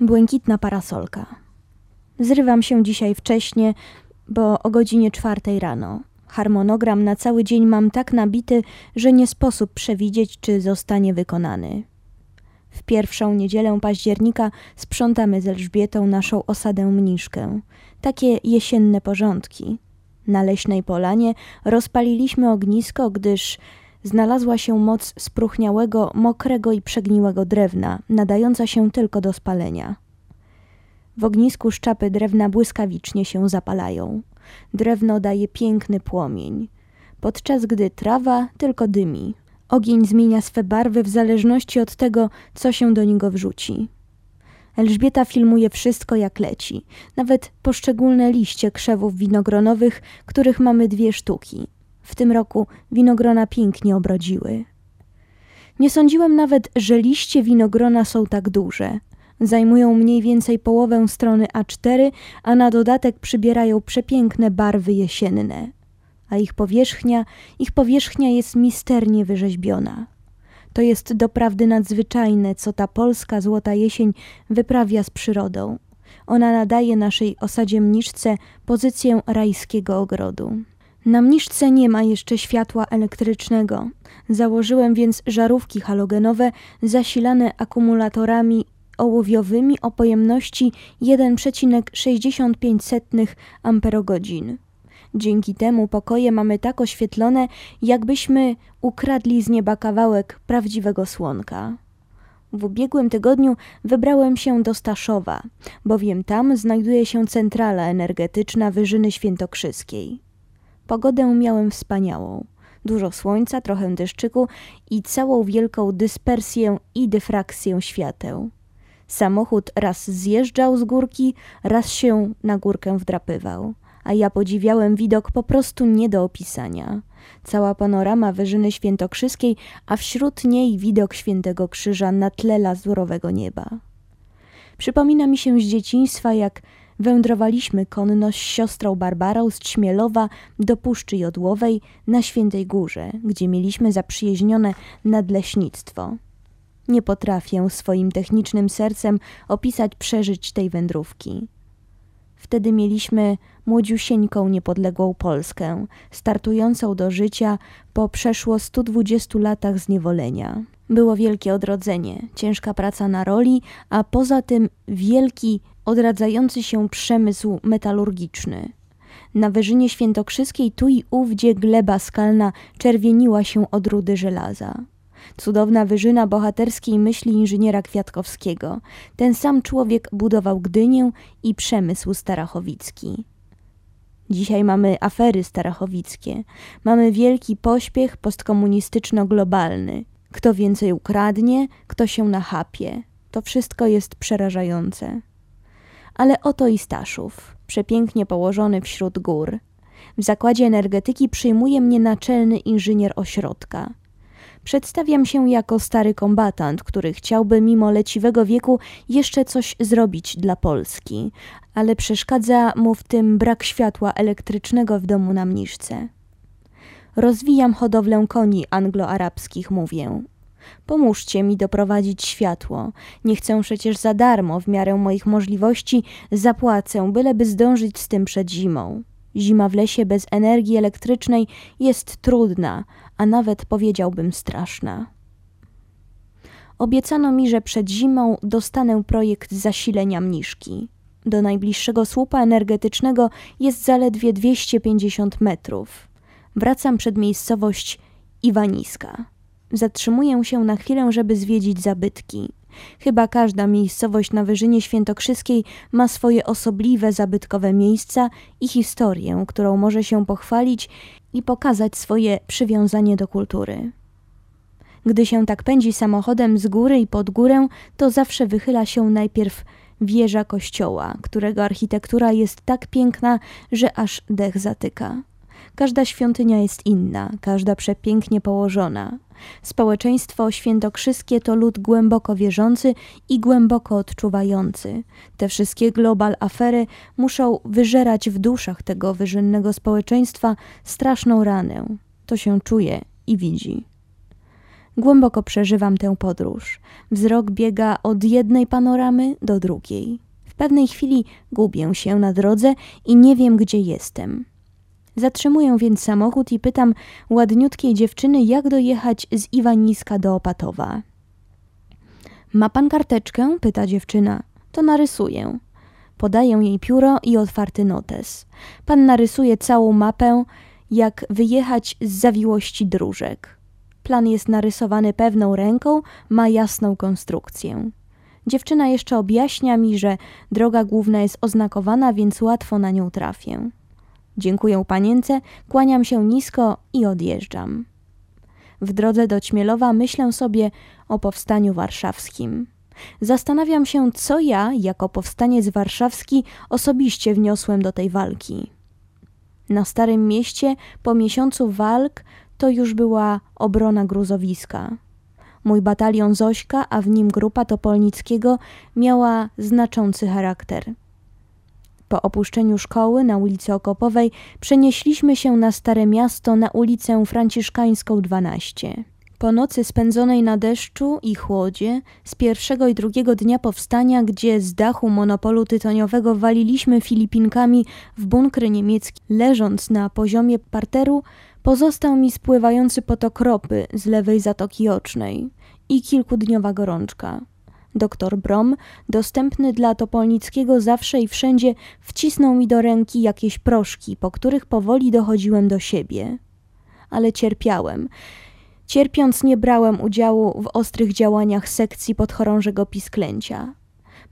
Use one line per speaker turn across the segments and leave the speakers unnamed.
Błękitna parasolka. Zrywam się dzisiaj wcześnie, bo o godzinie czwartej rano. Harmonogram na cały dzień mam tak nabity, że nie sposób przewidzieć, czy zostanie wykonany. W pierwszą niedzielę października sprzątamy z Elżbietą naszą osadę mniszkę. Takie jesienne porządki. Na leśnej polanie rozpaliliśmy ognisko, gdyż znalazła się moc spróchniałego, mokrego i przegniłego drewna, nadająca się tylko do spalenia. W ognisku szczapy drewna błyskawicznie się zapalają. Drewno daje piękny płomień, podczas gdy trawa tylko dymi. Ogień zmienia swe barwy w zależności od tego, co się do niego wrzuci. Elżbieta filmuje wszystko jak leci, nawet poszczególne liście krzewów winogronowych, których mamy dwie sztuki. W tym roku winogrona pięknie obrodziły. Nie sądziłem nawet, że liście winogrona są tak duże. Zajmują mniej więcej połowę strony A4, a na dodatek przybierają przepiękne barwy jesienne. A ich powierzchnia, ich powierzchnia jest misternie wyrzeźbiona. To jest doprawdy nadzwyczajne, co ta polska złota jesień wyprawia z przyrodą. Ona nadaje naszej osadzie mniszce pozycję rajskiego ogrodu. Na mniszce nie ma jeszcze światła elektrycznego. Założyłem więc żarówki halogenowe zasilane akumulatorami ołowiowymi o pojemności 1,65 amperogodzin. Dzięki temu pokoje mamy tak oświetlone, jakbyśmy ukradli z nieba kawałek prawdziwego słonka. W ubiegłym tygodniu wybrałem się do Staszowa, bowiem tam znajduje się centrala energetyczna Wyżyny Świętokrzyskiej. Pogodę miałem wspaniałą. Dużo słońca, trochę deszczyku i całą wielką dyspersję i dyfrakcję świateł. Samochód raz zjeżdżał z górki, raz się na górkę wdrapywał a ja podziwiałem widok po prostu nie do opisania. Cała panorama Wyżyny Świętokrzyskiej, a wśród niej widok Świętego Krzyża na tle lazurowego nieba. Przypomina mi się z dzieciństwa, jak wędrowaliśmy konno z siostrą Barbarą z Ćmielowa do Puszczy Jodłowej na Świętej Górze, gdzie mieliśmy zaprzyjaźnione nadleśnictwo. Nie potrafię swoim technicznym sercem opisać przeżyć tej wędrówki. Wtedy mieliśmy młodziusieńką niepodległą Polskę, startującą do życia po przeszło 120 latach zniewolenia. Było wielkie odrodzenie, ciężka praca na roli, a poza tym wielki, odradzający się przemysł metalurgiczny. Na Wyżynie Świętokrzyskiej tu i ówdzie gleba skalna czerwieniła się od rudy żelaza. Cudowna wyżyna bohaterskiej myśli inżyniera Kwiatkowskiego. Ten sam człowiek budował Gdynię i przemysł starachowicki. Dzisiaj mamy afery starachowickie. Mamy wielki pośpiech postkomunistyczno-globalny. Kto więcej ukradnie, kto się nachapie. To wszystko jest przerażające. Ale oto i Staszów, przepięknie położony wśród gór. W zakładzie energetyki przyjmuje mnie naczelny inżynier ośrodka. Przedstawiam się jako stary kombatant, który chciałby mimo leciwego wieku jeszcze coś zrobić dla Polski, ale przeszkadza mu w tym brak światła elektrycznego w domu na mniszce. Rozwijam hodowlę koni anglo-arabskich, mówię. Pomóżcie mi doprowadzić światło. Nie chcę przecież za darmo, w miarę moich możliwości zapłacę, byleby zdążyć z tym przed zimą. Zima w lesie bez energii elektrycznej jest trudna, a nawet powiedziałbym straszna. Obiecano mi, że przed zimą dostanę projekt zasilenia mniszki. Do najbliższego słupa energetycznego jest zaledwie 250 metrów. Wracam przed miejscowość Iwaniska. Zatrzymuję się na chwilę, żeby zwiedzić zabytki. Chyba każda miejscowość na Wyżynie Świętokrzyskiej ma swoje osobliwe, zabytkowe miejsca i historię, którą może się pochwalić i pokazać swoje przywiązanie do kultury. Gdy się tak pędzi samochodem z góry i pod górę, to zawsze wychyla się najpierw wieża kościoła, którego architektura jest tak piękna, że aż dech zatyka. Każda świątynia jest inna, każda przepięknie położona. Społeczeństwo świętokrzyskie to lud głęboko wierzący i głęboko odczuwający. Te wszystkie global afery muszą wyżerać w duszach tego wyżynnego społeczeństwa straszną ranę. To się czuje i widzi. Głęboko przeżywam tę podróż. Wzrok biega od jednej panoramy do drugiej. W pewnej chwili gubię się na drodze i nie wiem, gdzie jestem. Zatrzymuję więc samochód i pytam ładniutkiej dziewczyny, jak dojechać z Iwaniska do Opatowa. Ma pan karteczkę? pyta dziewczyna. To narysuję. Podaję jej pióro i otwarty notes. Pan narysuje całą mapę, jak wyjechać z zawiłości dróżek. Plan jest narysowany pewną ręką, ma jasną konstrukcję. Dziewczyna jeszcze objaśnia mi, że droga główna jest oznakowana, więc łatwo na nią trafię. Dziękuję panience, kłaniam się nisko i odjeżdżam. W drodze do Ćmielowa myślę sobie o powstaniu warszawskim. Zastanawiam się, co ja, jako powstaniec warszawski, osobiście wniosłem do tej walki. Na Starym Mieście po miesiącu walk to już była obrona gruzowiska. Mój batalion Zośka, a w nim grupa Topolnickiego miała znaczący charakter. Po opuszczeniu szkoły na ulicy Okopowej przenieśliśmy się na Stare Miasto na ulicę Franciszkańską 12. Po nocy spędzonej na deszczu i chłodzie, z pierwszego i drugiego dnia powstania, gdzie z dachu monopolu tytoniowego waliliśmy Filipinkami w bunkry niemiecki, leżąc na poziomie parteru, pozostał mi spływający potok ropy z lewej Zatoki Ocznej i kilkudniowa gorączka. Doktor Brom, dostępny dla Topolnickiego zawsze i wszędzie, wcisnął mi do ręki jakieś proszki, po których powoli dochodziłem do siebie. Ale cierpiałem. Cierpiąc nie brałem udziału w ostrych działaniach sekcji podchorążego pisklęcia.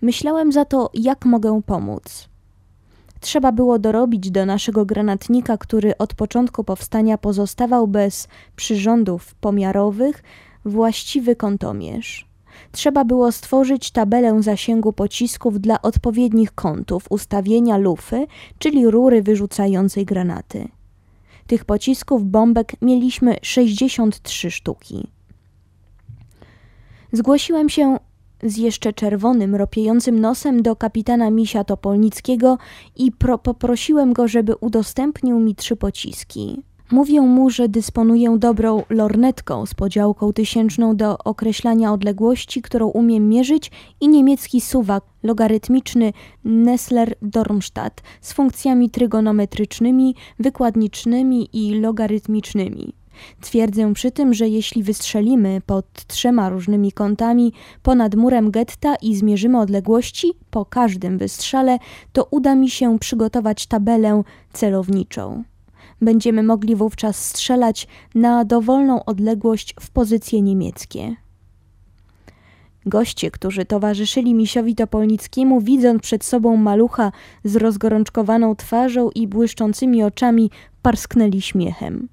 Myślałem za to, jak mogę pomóc. Trzeba było dorobić do naszego granatnika, który od początku powstania pozostawał bez przyrządów pomiarowych, właściwy kątomierz. Trzeba było stworzyć tabelę zasięgu pocisków dla odpowiednich kątów ustawienia lufy, czyli rury wyrzucającej granaty. Tych pocisków bombek mieliśmy 63 sztuki. Zgłosiłem się z jeszcze czerwonym, ropiejącym nosem do kapitana Misia Topolnickiego i poprosiłem go, żeby udostępnił mi trzy pociski. Mówią mu, że dysponuję dobrą lornetką z podziałką tysięczną do określania odległości, którą umiem mierzyć i niemiecki suwak logarytmiczny Nessler-Dormstadt z funkcjami trygonometrycznymi, wykładnicznymi i logarytmicznymi. Twierdzę przy tym, że jeśli wystrzelimy pod trzema różnymi kątami ponad murem getta i zmierzymy odległości po każdym wystrzale, to uda mi się przygotować tabelę celowniczą. Będziemy mogli wówczas strzelać na dowolną odległość w pozycje niemieckie. Goście, którzy towarzyszyli misiowi Topolnickiemu, widząc przed sobą malucha z rozgorączkowaną twarzą i błyszczącymi oczami, parsknęli śmiechem.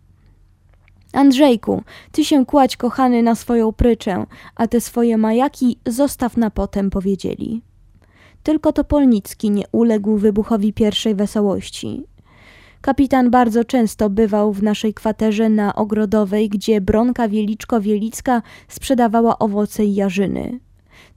Andrzejku, ty się kładź kochany na swoją pryczę, a te swoje majaki zostaw na potem, powiedzieli. Tylko Topolnicki nie uległ wybuchowi pierwszej wesołości. Kapitan bardzo często bywał w naszej kwaterze na Ogrodowej, gdzie Bronka Wieliczko-Wielicka sprzedawała owoce i jarzyny.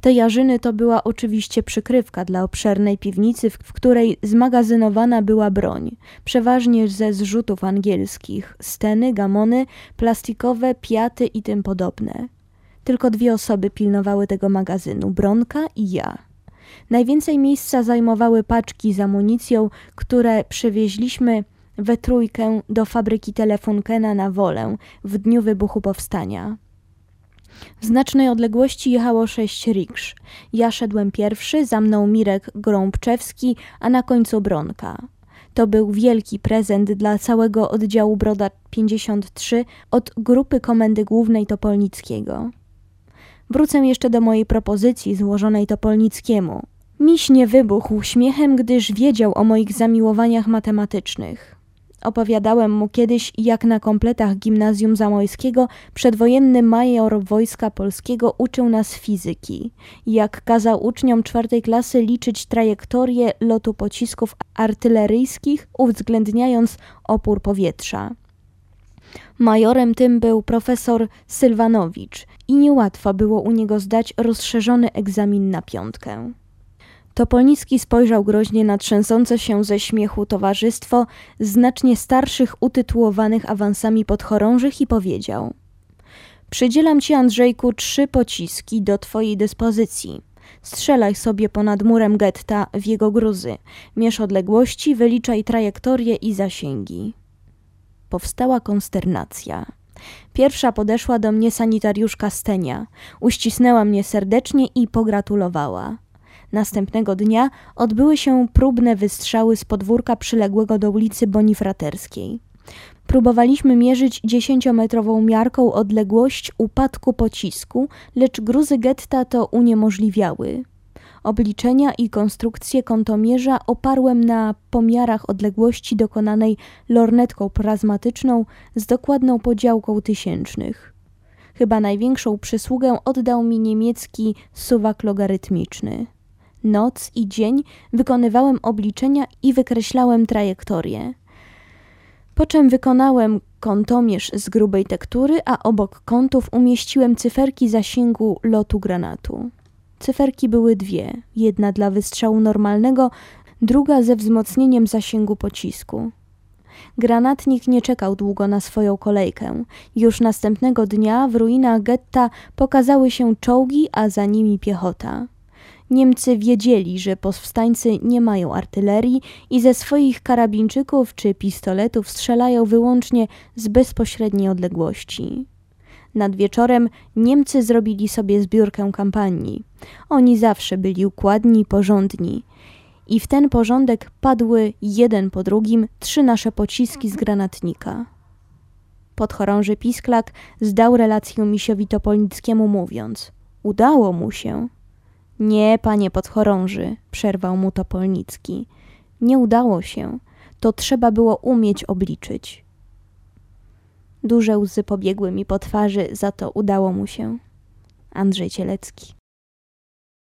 Te jarzyny to była oczywiście przykrywka dla obszernej piwnicy, w której zmagazynowana była broń, przeważnie ze zrzutów angielskich, steny, gamony, plastikowe, piaty i tym podobne. Tylko dwie osoby pilnowały tego magazynu, Bronka i ja. Najwięcej miejsca zajmowały paczki z amunicją, które przewieźliśmy we trójkę do fabryki Telefunkena na Wolę w dniu wybuchu powstania. W znacznej odległości jechało sześć riksz. Ja szedłem pierwszy, za mną Mirek Grąbczewski, a na końcu Bronka. To był wielki prezent dla całego oddziału Broda 53 od grupy Komendy Głównej Topolnickiego. Wrócę jeszcze do mojej propozycji złożonej Topolnickiemu. Miś nie wybuchł śmiechem, gdyż wiedział o moich zamiłowaniach matematycznych. Opowiadałem mu kiedyś, jak na kompletach gimnazjum zamojskiego przedwojenny major wojska polskiego uczył nas fizyki, jak kazał uczniom czwartej klasy liczyć trajektorię lotu pocisków artyleryjskich, uwzględniając opór powietrza. Majorem tym był profesor Sylwanowicz i niełatwo było u niego zdać rozszerzony egzamin na piątkę. Topolnicki spojrzał groźnie na trzęsące się ze śmiechu towarzystwo znacznie starszych, utytułowanych awansami podchorążych i powiedział Przydzielam ci, Andrzejku, trzy pociski do twojej dyspozycji. Strzelaj sobie ponad murem getta w jego gruzy. Mierz odległości, wyliczaj trajektorię i zasięgi. Powstała konsternacja. Pierwsza podeszła do mnie sanitariuszka Stenia. Uścisnęła mnie serdecznie i pogratulowała. Następnego dnia odbyły się próbne wystrzały z podwórka przyległego do ulicy Bonifraterskiej. Próbowaliśmy mierzyć dziesięciometrową miarką odległość upadku pocisku, lecz gruzy getta to uniemożliwiały. Obliczenia i konstrukcję kątomierza oparłem na pomiarach odległości dokonanej lornetką plazmatyczną z dokładną podziałką tysięcznych. Chyba największą przysługę oddał mi niemiecki suwak logarytmiczny. Noc i dzień wykonywałem obliczenia i wykreślałem trajektorię. Po czym wykonałem kątomierz z grubej tektury, a obok kątów umieściłem cyferki zasięgu lotu granatu. Cyferki były dwie, jedna dla wystrzału normalnego, druga ze wzmocnieniem zasięgu pocisku. Granatnik nie czekał długo na swoją kolejkę. Już następnego dnia w ruinach getta pokazały się czołgi, a za nimi piechota. Niemcy wiedzieli, że powstańcy nie mają artylerii i ze swoich karabinczyków czy pistoletów strzelają wyłącznie z bezpośredniej odległości. Nad wieczorem Niemcy zrobili sobie zbiórkę kampanii. Oni zawsze byli układni i porządni. I w ten porządek padły jeden po drugim trzy nasze pociski z granatnika. Podchorąży Pisklak zdał relację misiowi Topolnickiemu mówiąc – udało mu się. Nie, panie podchorąży, przerwał mu Topolnicki. Nie udało się. To trzeba było umieć obliczyć. Duże łzy pobiegły mi po twarzy, za to udało mu się. Andrzej Cielecki.